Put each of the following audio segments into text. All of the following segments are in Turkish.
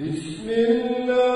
بسم الله.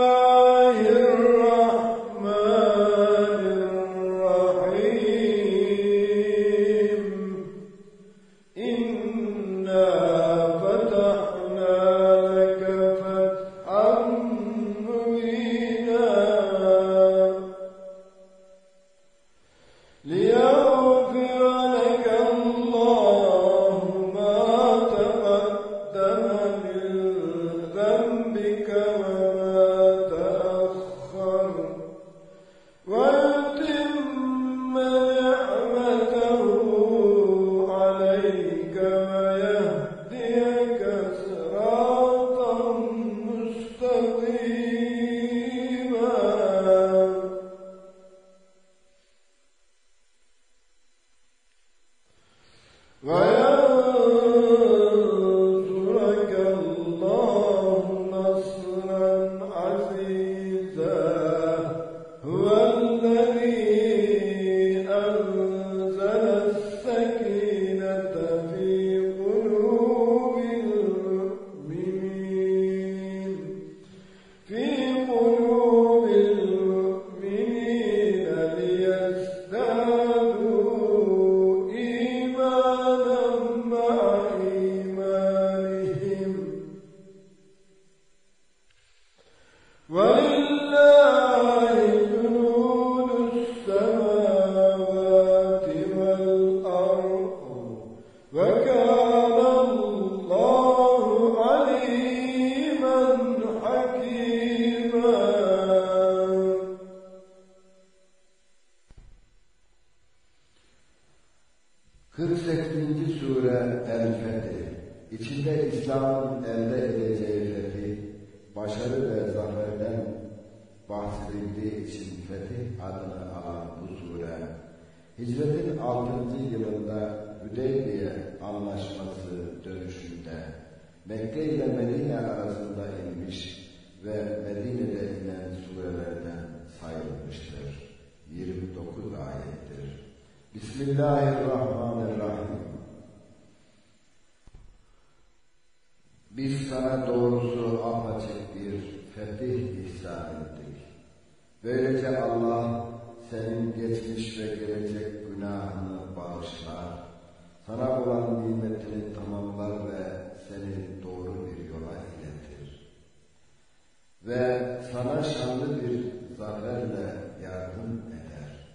ve sana şanlı bir zaferle yardım eder.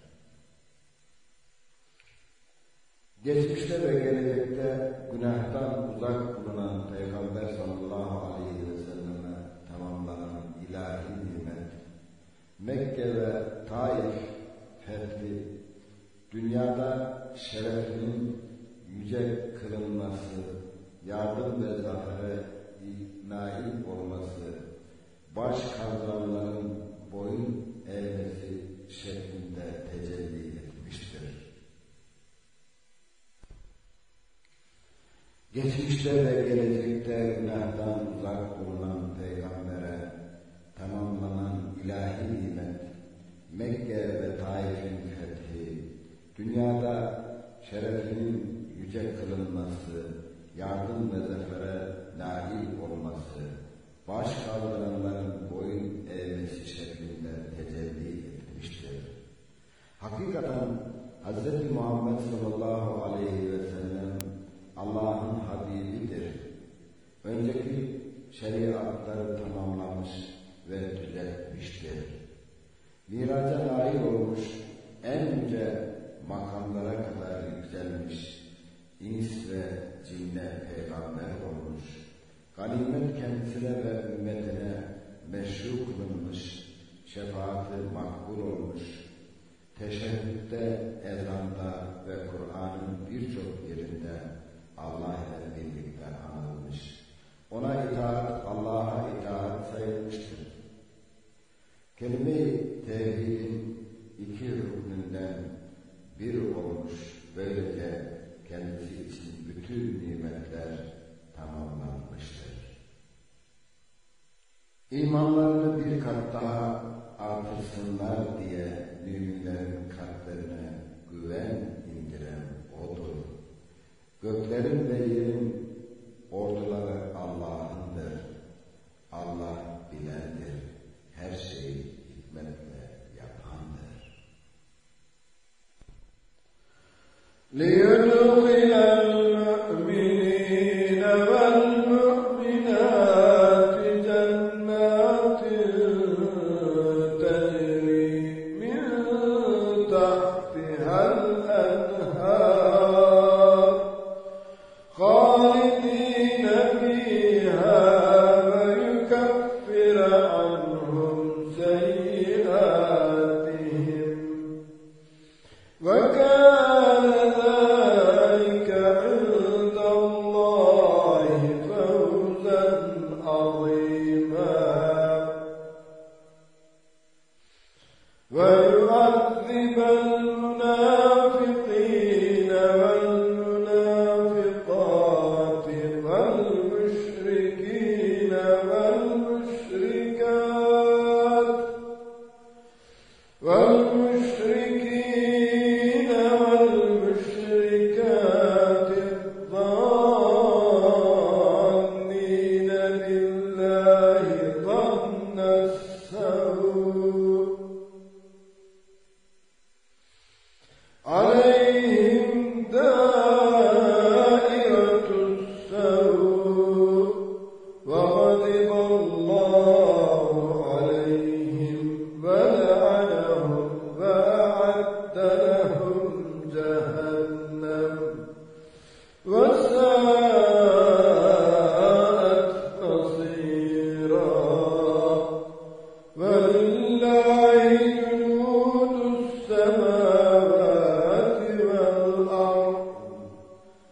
Geçmişte ve gelecekte günahtan uzak makamlara kadar yükselmiş, ins ve cinne peygamber olmuş, ganimet kendisine ve ümmetine meşru kılınmış, şefaati makbul olmuş, teşebbütte, ezanda ve Kur'an'ın birçok yerinde Allah ile birlikte anılmış. Ona itaat, Allah'a itaat sayılmıştır. Kelime-i tevhidin iki rüknünden bir olmuş böylece kendisi için bütün nimetler tamamlanmıştır. İmanlarını bir kat daha artırsınlar diye müminlerin kalplerine güven indiren O'dur. Göklerin ve yerin orduları Allah'ındır. Allah bilendir. Her şeyi hikmetli. ليدخل المؤمنين والمؤمنين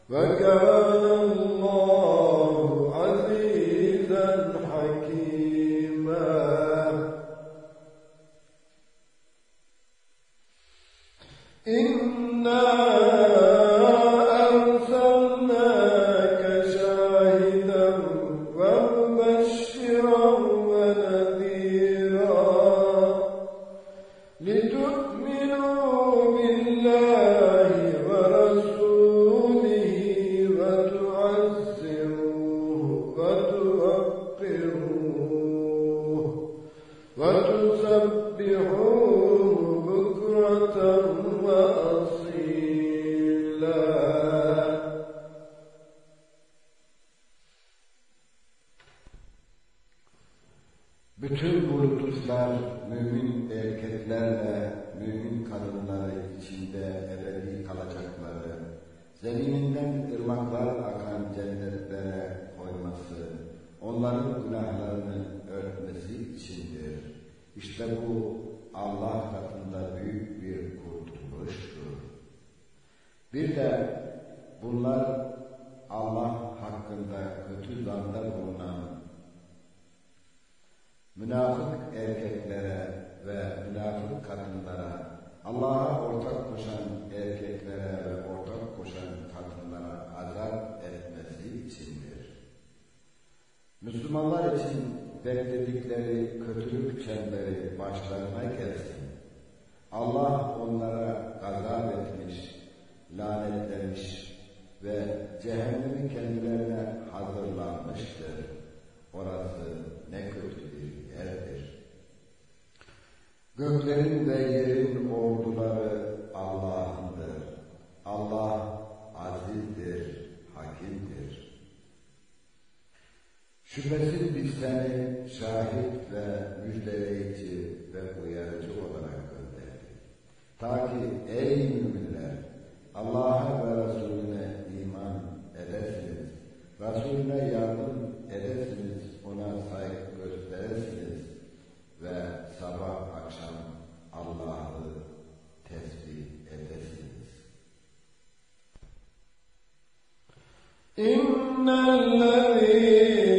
وكان münafık erkeklere ve münafık kadınlara, Allah'a ortak koşan erkeklere ve ortak koşan kadınlara azap etmesi içindir. Müslümanlar için bekledikleri kötülük çemberi başlarına gelsin. Allah onlara gazap etmiş, lanetlemiş ve cehennemi kendilerine hazırlanmıştır. Orası ne kötü bir yerdir. Göklerin ve yerin orduları Allah'ındır. Allah azizdir, hakimdir. Şüphesiz biz seni şahit ve müjdeleyici ve uyarıcı olarak gönderdik. Ta ki ey müminler Allah'a ve Resulüne iman edesiniz. Resulüne yardım edesiniz, ona saygı gösteresiniz ve sabah akşam Allah'ı tesbih edesiniz. إن الذين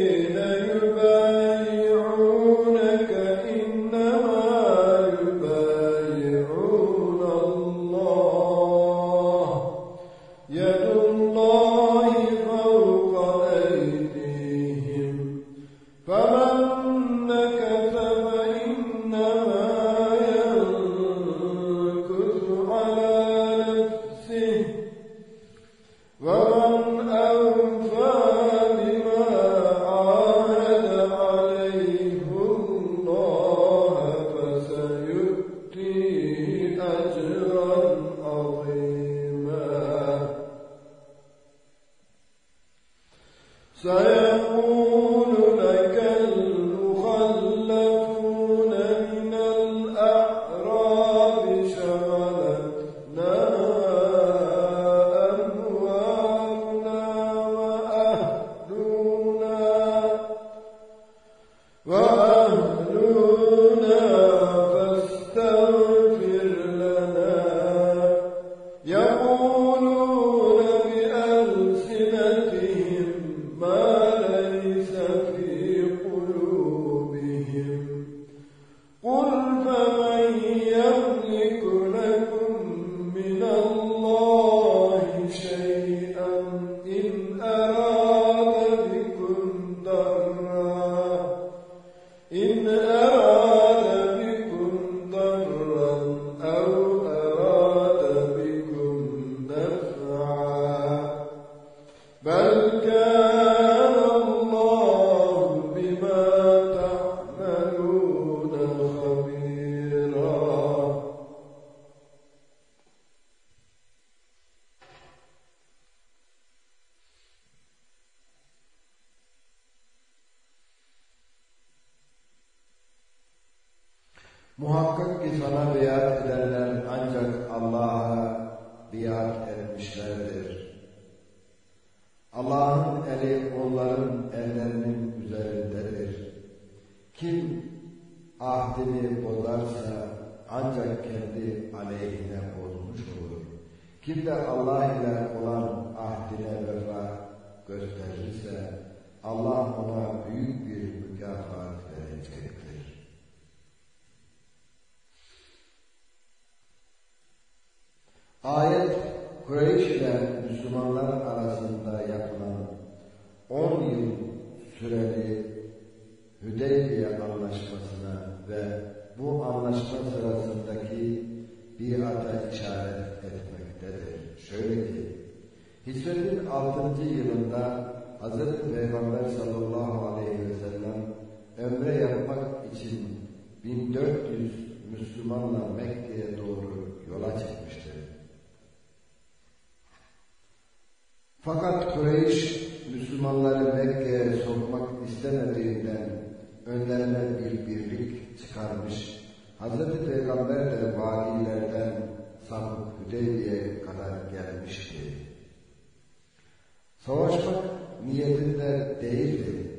6. yılında Hz. Peygamber sallallahu aleyhi ve sellem ömre yapmak için 1400 Müslümanla Mekke'ye doğru yola çıkmıştır. Fakat Kureyş Müslümanları Mekke'ye sokmak istemediğinden önlerine bir birlik çıkarmış. Hz. Peygamber de vadilerden sapıp Hüdeybiye'ye kadar gelmişti. Savaşmak niyetinde değildi.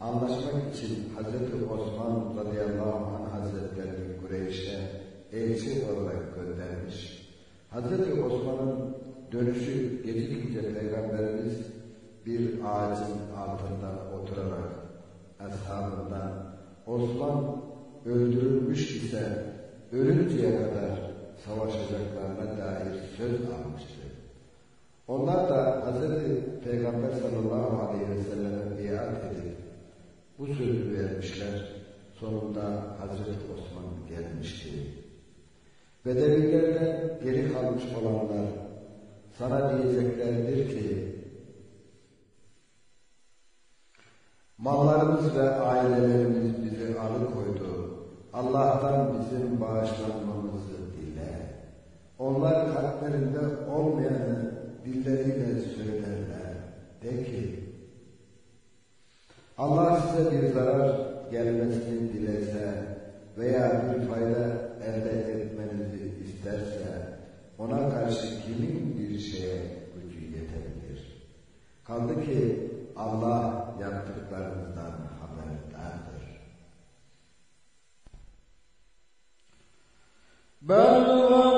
Anlaşmak için Hz. Osman radıyallahu anh hazretlerini Kureyş'e elçi olarak göndermiş. Hz. Osman'ın dönüşü gecikince Peygamberimiz bir ağacın altında oturarak ashabından Osman öldürülmüş ise ölünceye kadar savaşacaklarına dair söz almıştı. Onlar da Hz. Peygamber sallallahu aleyhi ve selleme biat edip bu sözü vermişler. Sonunda Hazreti Osman gelmişti. Bedevilerden geri kalmış olanlar sana diyeceklerdir ki mallarımız ve ailelerimiz bizi alıkoydu. Allah'tan bizim bağışlanmamızı dile. Onlar kalplerinde olmayanı dilleriyle söylerler. De ki, Allah size bir zarar gelmesini dilese veya bir fayda elde etmenizi isterse ona karşı kimin bir şeye gücü yetebilir? Kaldı ki Allah yaptıklarınızdan haberdardır. بل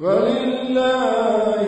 ولله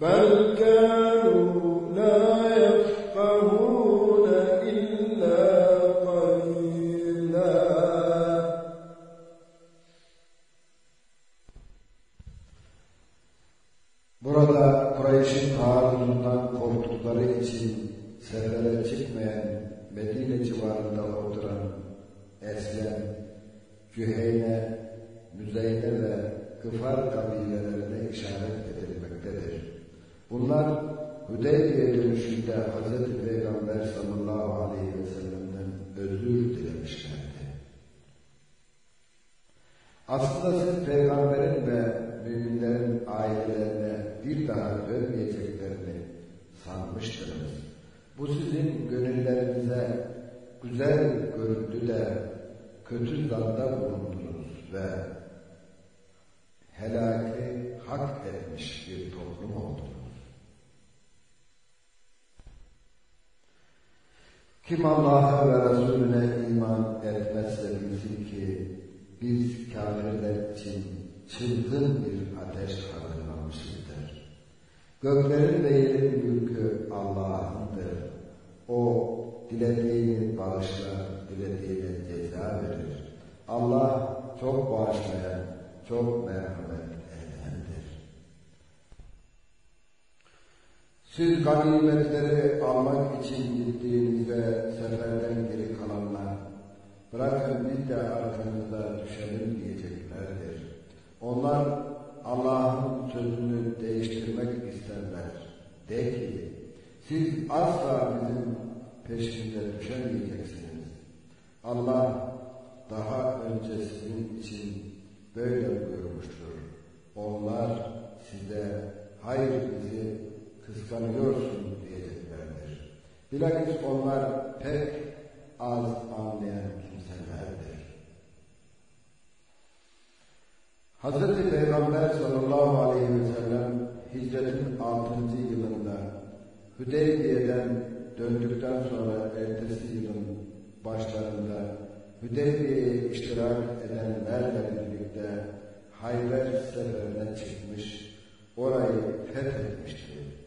بل Dönüşünde Hz. Peygamber sallallahu aleyhi ve sellem'den özür dilemişlerdi. Aslında siz peygamberin ve müminlerin ailelerine bir daha dönmeyeceklerini sanmıştınız. Bu sizin gönüllerinize güzel göründü de kötü zanda bulundunuz ve helaki hak etmiş bir toplum oldunuz. Kim Allah'a ve Resulüne iman etmezse bilsin ki biz kafirler için çılgın bir ateş hazırlamışızdır. Göklerin ve yerin mülkü Allah'ındır. O dilediğini bağışlar, dilediğine ceza verir. Allah çok bağışlayan, çok merhamet Siz ganimetleri almak için gittiğinizde seferden geri kalanlar, bırakın biz de arkanızda düşelim diyeceklerdir. Onlar Allah'ın sözünü değiştirmek isterler. De ki, siz asla bizim peşinde düşemeyeceksiniz. Allah daha önce sizin için böyle buyurmuştur. Onlar size hayır bizi kıskanıyorsun diyeceklerdir. Bilakis onlar pek az anlayan kimselerdir. Hz. Peygamber sallallahu aleyhi ve sellem hicretin 6. yılında Hüdeybiye'den döndükten sonra ertesi yılın başlarında Hüdeybiye'ye iştirak edenlerle birlikte Hayber seferine çıkmış, orayı fethetmişti.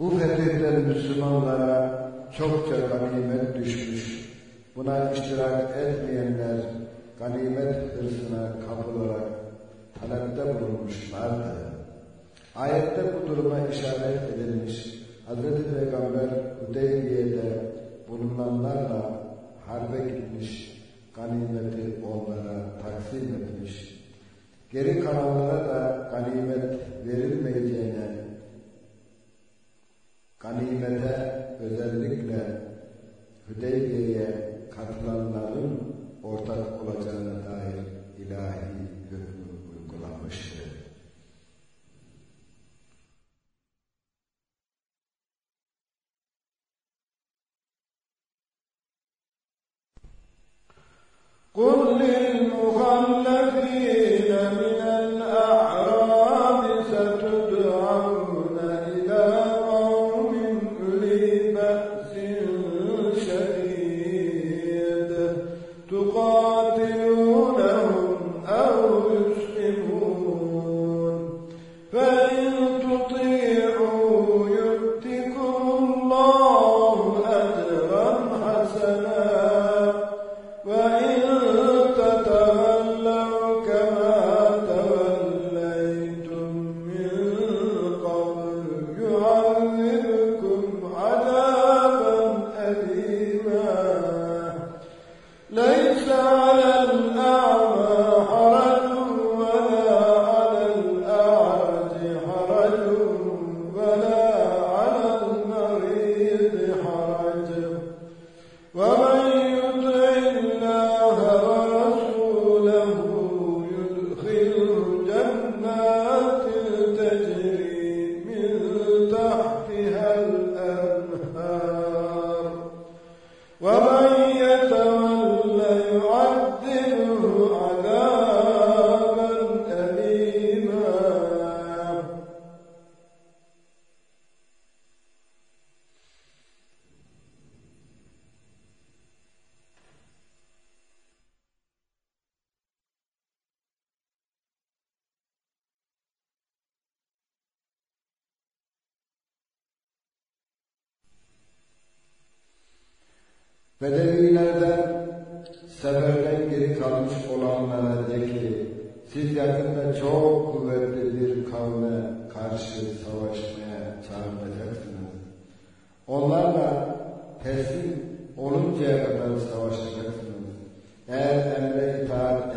Bu fetihler Müslümanlara çokça ganimet düşmüş. Buna iştirak etmeyenler ganimet hırsına kapılarak talepte bulunmuşlardı. Ayette bu duruma işaret edilmiş. Hz. Peygamber Hudeybiye'de bulunanlarla harbe gitmiş, ganimeti onlara taksim etmiş. Geri kalanlara da ganimet verilmeyeceğine, ganimete özellikle Hüdeybiye'ye katılanların ortak olacağına dair ilahi hükmü uygulanmıştır. قل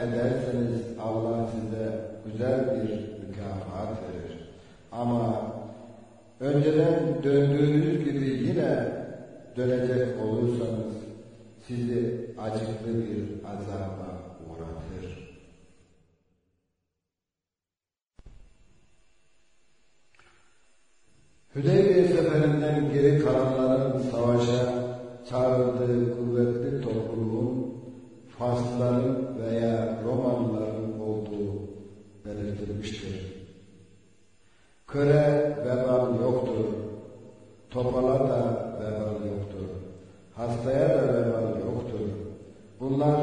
ederseniz Allah size güzel bir mükafat verir. Ama önceden döndüğünüz gibi yine dönecek olursanız sizi acıklı bir azaba uğratır. Hüdeybiye seferinden geri kalanların savaşa çağırdığı kuvvetli toplumun Faslıların belirtilmiştir. Köre vebal yoktur. Topala da vebal yoktur. Hastaya da vebal yoktur. Bunlar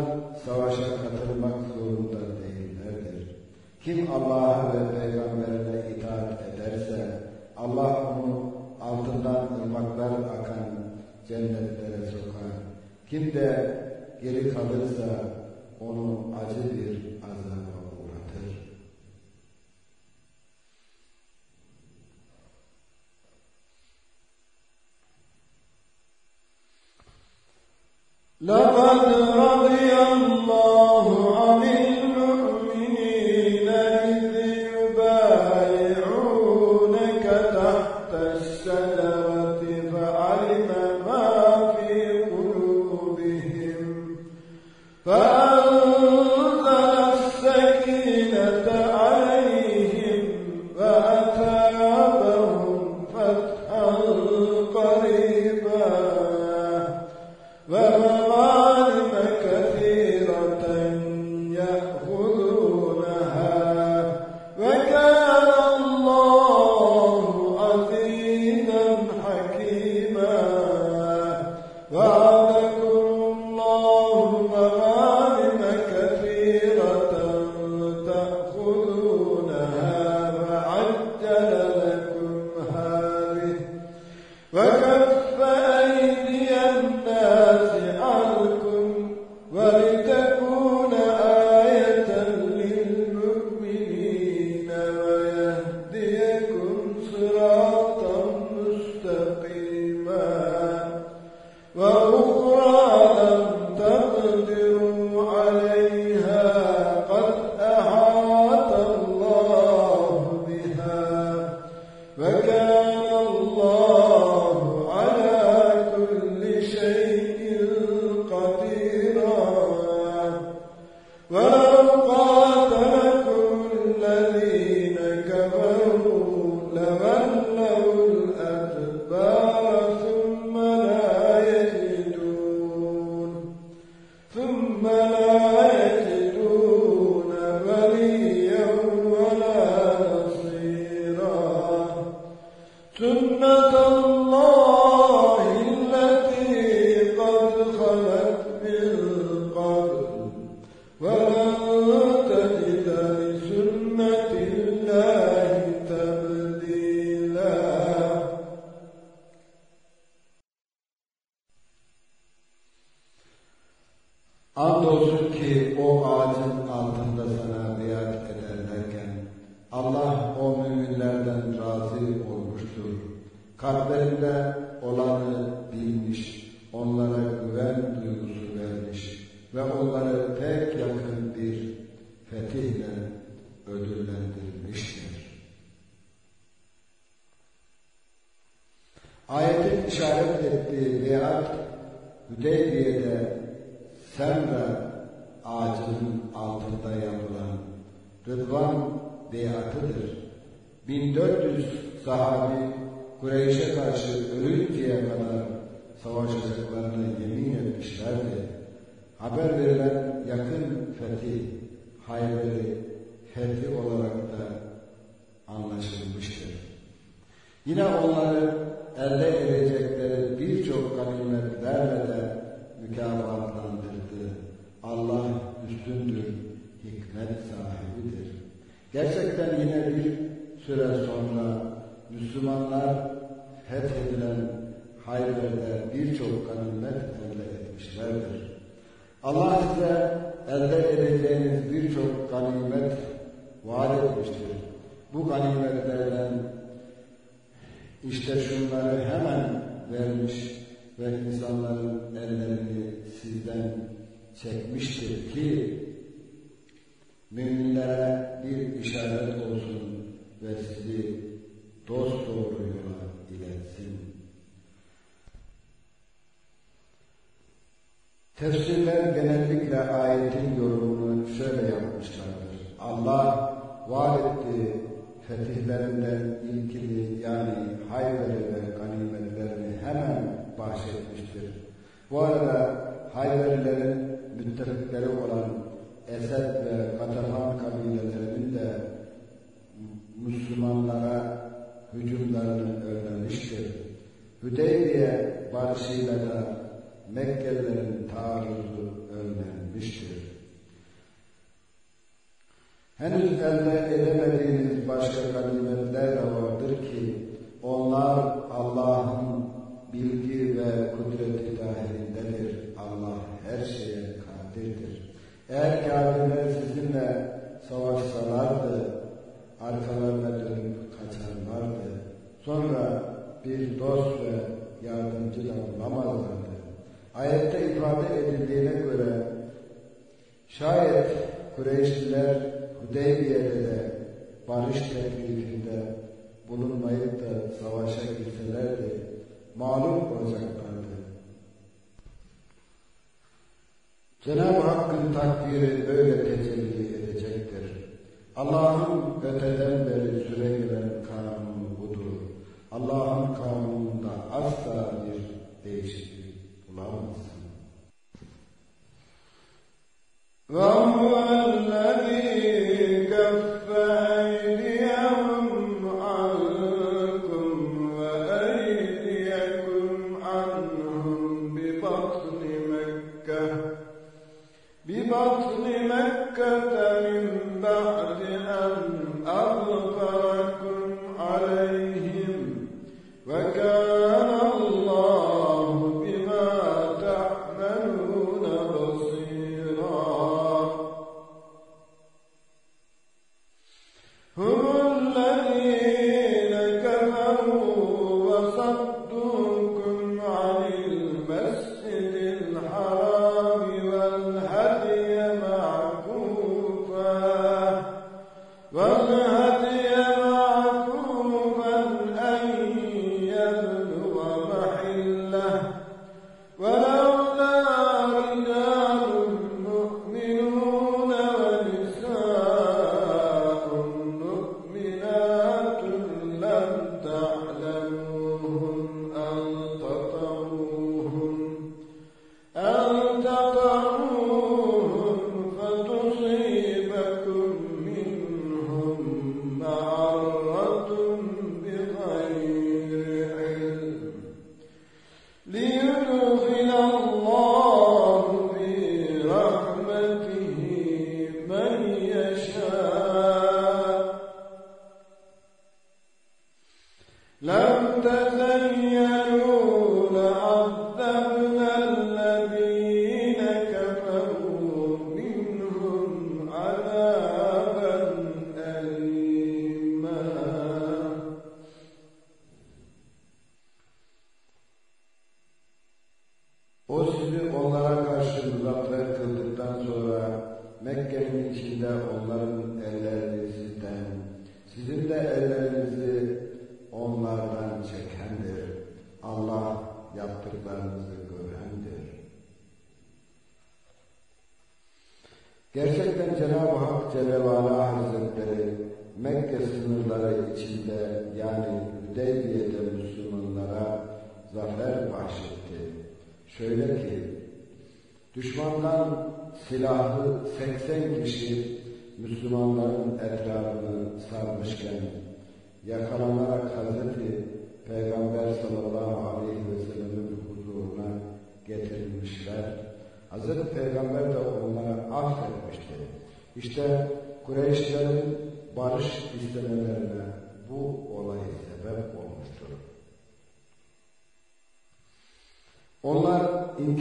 savaşa katılmak zorunda değillerdir. Kim Allah'a ve peygamberine itaat ederse Allah onu altından ırmaklar akan cennetlere sokar. Kim de geri kalırsa onu acı bir azaba لقد رأى savaşacaklarına yemin etmişlerdi. Haber verilen yakın fethi, Hayber'i fethi olarak da anlaşılmıştır. Yine onları elde edecekleri birçok ganimetlerle de mükafatlandırdı. Allah üstündür, hikmet sahibidir. Gerçekten yine bir süre sonra Müslümanlar fethedilen Hayber'de birçok ganimet elde etmişlerdir. Allah size elde edeceğiniz birçok ganimet vaat etmiştir. Bu ganimetlerden işte şunları hemen vermiş ve insanların ellerini sizden çekmiştir ki müminlere bir işaret olsun ve sizi dost doğru Tefsirler genellikle ayetin yorumunu şöyle yapmışlardır. Allah var ettiği fetihlerinden ilgili yani hayveri ve ganimetlerini hemen bahsetmiştir. Bu arada hayverilerin müttefikleri olan Esed ve Katahan kabileleri mağlup olacaklardı. Cenab-ı Hakk'ın takdiri böyle tecelli edecektir. Allah'ın öteden beri süre gelen kanunu budur. Allah'ın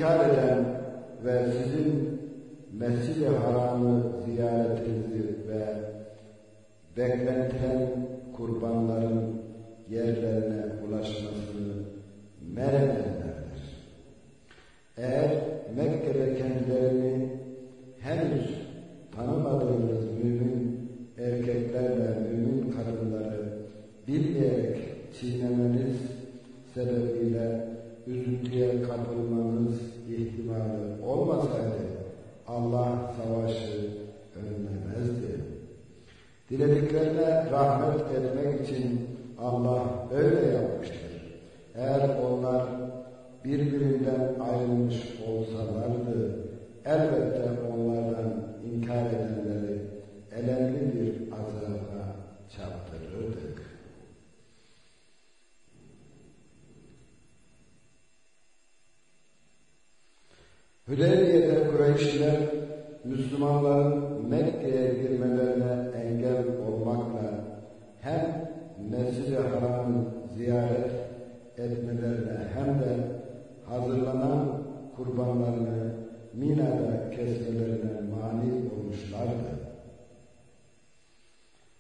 hitap eden ve sizin Mescid-i Haram'ı ziyaretinizi ve beklentilen kurbanların yerlerine ulaşmasını meredenlerdir. Eğer Mekke'de kendilerini henüz tanımadığınız mümin erkeklerle mümin kadınları bilmeyerek çiğnemeniz sebebiyle üzüntüye kapılmanız ihtimali olmasaydı Allah savaşı önlemezdi. Dilediklerine rahmet etmek için Allah öyle yapmıştır. Eğer onlar birbirinden ayrılmış olsalardı elbette onlardan inkar edenleri elemli bir azaba çarptırırdık. Hüdeybiye'de Kureyşliler Müslümanların Mekke'ye girmelerine engel olmakla hem Mescid-i Haram'ı ziyaret etmelerine hem de hazırlanan kurbanlarını Mina'da kesmelerine mani olmuşlardı.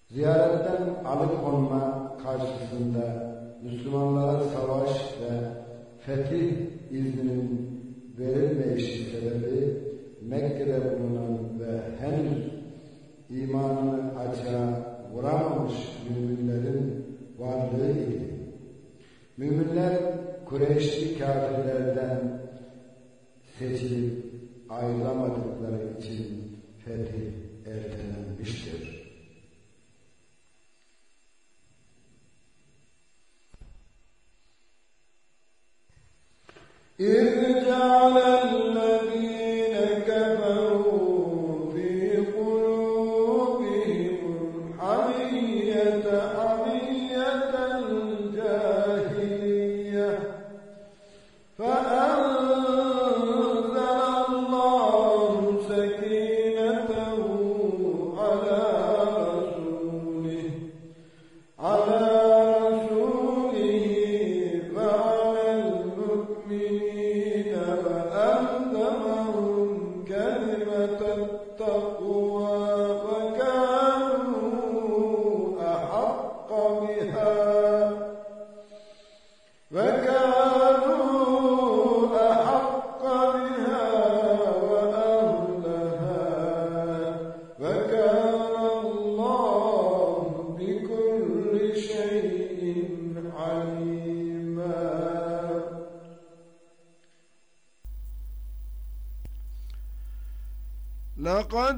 Ziyaretten alıkonma karşısında Müslümanlara savaş ve fetih izninin verilmeyişi sebebi Mekke'de bulunan ve henüz imanını açığa vuramamış müminlerin varlığı idi. Müminler Kureyşli kafirlerden seçilip ayrılamadıkları için fetih ertelenmiştir. إذ جعل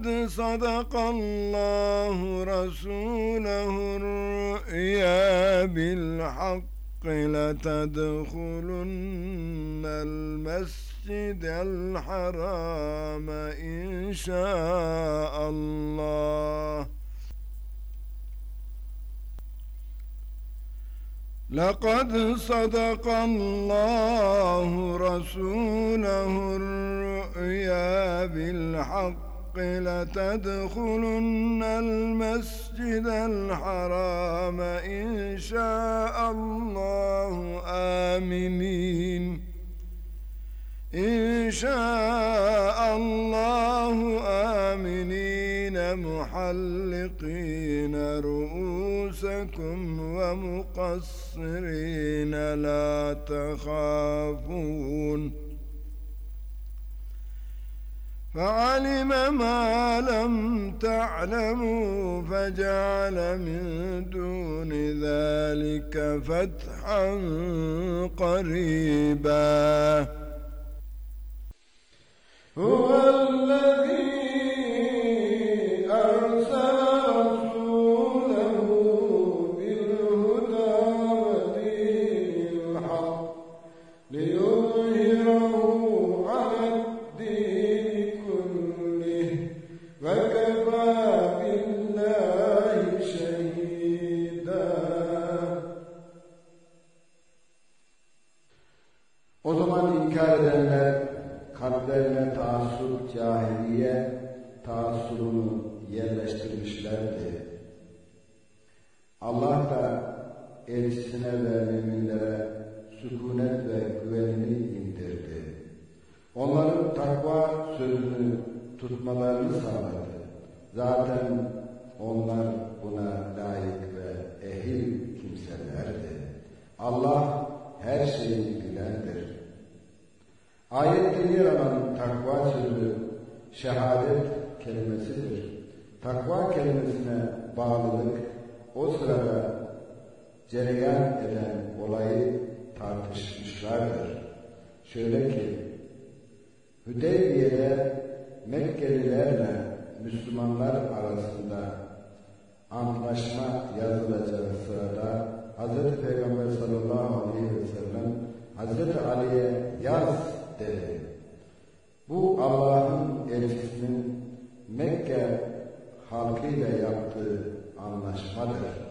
لقد صدق الله رسوله الرؤيا بالحق لتدخلن المسجد الحرام إن شاء الله. لقد صدق الله رسوله الرؤيا بالحق لتدخلن المسجد الحرام إن شاء الله آمنين. إن شاء الله آمنين محلقين رؤوسكم ومقصرين لا تخافون. فعلم ما لم تعلموا فجعل من دون ذلك فتحا قريبا. هو tutmalarını sağladı. Zaten onlar buna layık ve ehil kimselerdi. Allah her şeyi bilendir. Ayette yer alan takva sözü şehadet kelimesidir. Takva kelimesine bağlılık o sırada cereyan eden olayı tartışmışlardır. Şöyle ki, Hüdeybiye'de Mekkelilerle Müslümanlar arasında antlaşma yazılacağı sırada Hz. Peygamber sallallahu aleyhi ve sellem Hz. Ali'ye yaz dedi. Bu Allah'ın elçisinin Mekke halkıyla yaptığı anlaşmadır.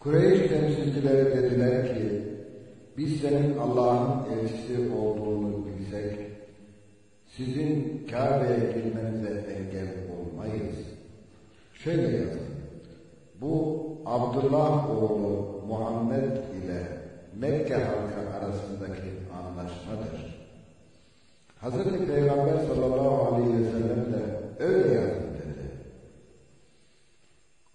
Kureyş temsilcileri dediler ki, biz senin Allah'ın elçisi olduğunu bilsek, sizin Kabe'ye girmenize engel olmayız. Şöyle yazın, bu Abdullah oğlu Muhammed ile Mekke halkı arasındaki anlaşmadır. Hazreti Peygamber sallallahu aleyhi ve sellem de öyle yazın dedi.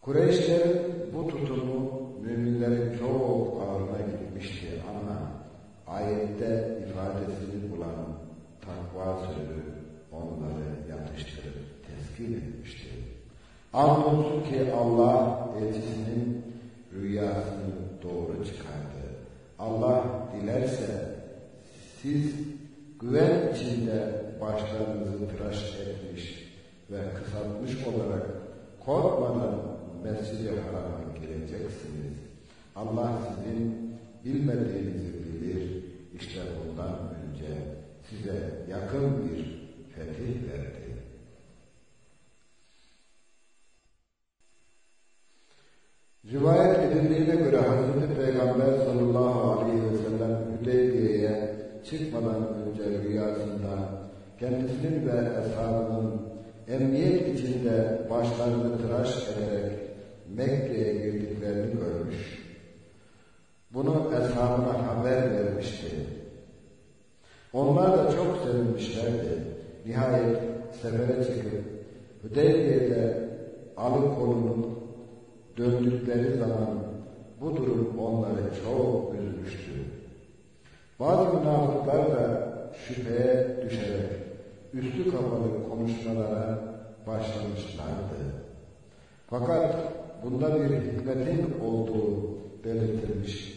Kureyşler bu tutumu müminlerin çok ağırına gitmişti ama ayette ifadesini bulan takva sözü onları yatıştırıp teskin etmişti. Andolsun ki Allah elçisinin rüyasını doğru çıkardı. Allah dilerse siz güven içinde başlarınızı tıraş etmiş ve kısaltmış olarak korkmadan Mescid-i Haram'a geleceksiniz. Allah sizin bilmediğinizi bilir. İşte ondan önce size yakın bir fetih verdi. Rivayet edildiğine göre Hazreti Peygamber sallallahu aleyhi ve sellem Hüdeybiye'ye çıkmadan önce rüyasında kendisinin ve eshabının emniyet içinde başlarını tıraş ederek Mekke'ye girdiklerini görmüş. Bunu eshabına haber vermişti. Onlar da çok sevinmişlerdi. Nihayet sefere çıkıp Hüdeybiye'de alıkonunup döndükleri zaman bu durum onları çok üzmüştü. Bazı münafıklar da şüpheye düşerek üstü kapalı konuşmalara başlamışlardı. Fakat bunda bir hikmetin olduğu belirtilmiş.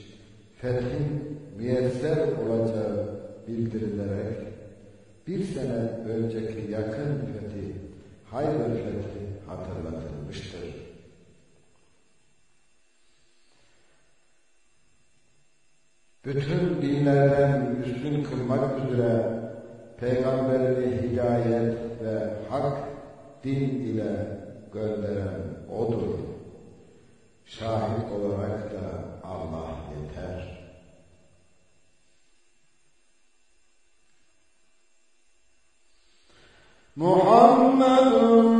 Fethin müyesser olacağı bildirilerek bir sene önceki yakın fethi Hayber fethi hatırlatılmıştır. bütün dinlerden üstün kılmak üzere peygamberini hidayet ve hak din ile gönderen O'dur. Şahit olarak da Allah yeter. Muhammedun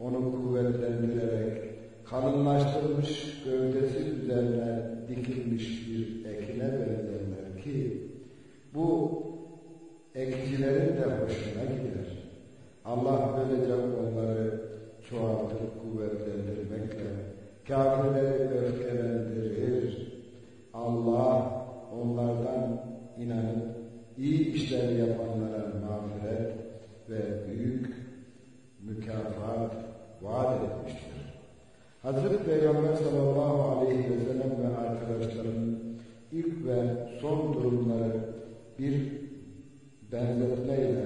onu kuvvetlendirerek kalınlaştırmış gövdesi üzerine dikilmiş bir ekine benzerler ki bu ekicilerin de hoşuna gider. Allah böylece onları çoğaltıp kuvvetlendirmekle kafirleri öfkelendirir. Allah onlardan inanıp iyi işler yapanlara mağfiret ve büyük mükafat vaat etmiştir. Hazreti Peygamber sallallahu aleyhi ve sellem ve arkadaşlarının ilk ve son durumları bir benzetmeyle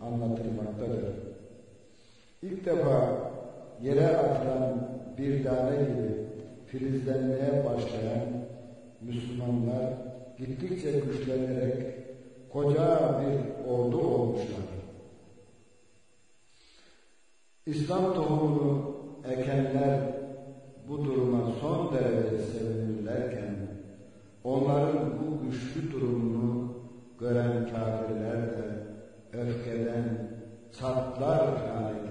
anlatılmaktadır. İlk defa yere atılan bir tane gibi filizlenmeye başlayan Müslümanlar gittikçe güçlenerek koca bir ordu olmuşlar. İslam tohumunu ekenler bu duruma son derece sevinirlerken onların bu güçlü durumunu gören kafirler de öfkeden çatlar hale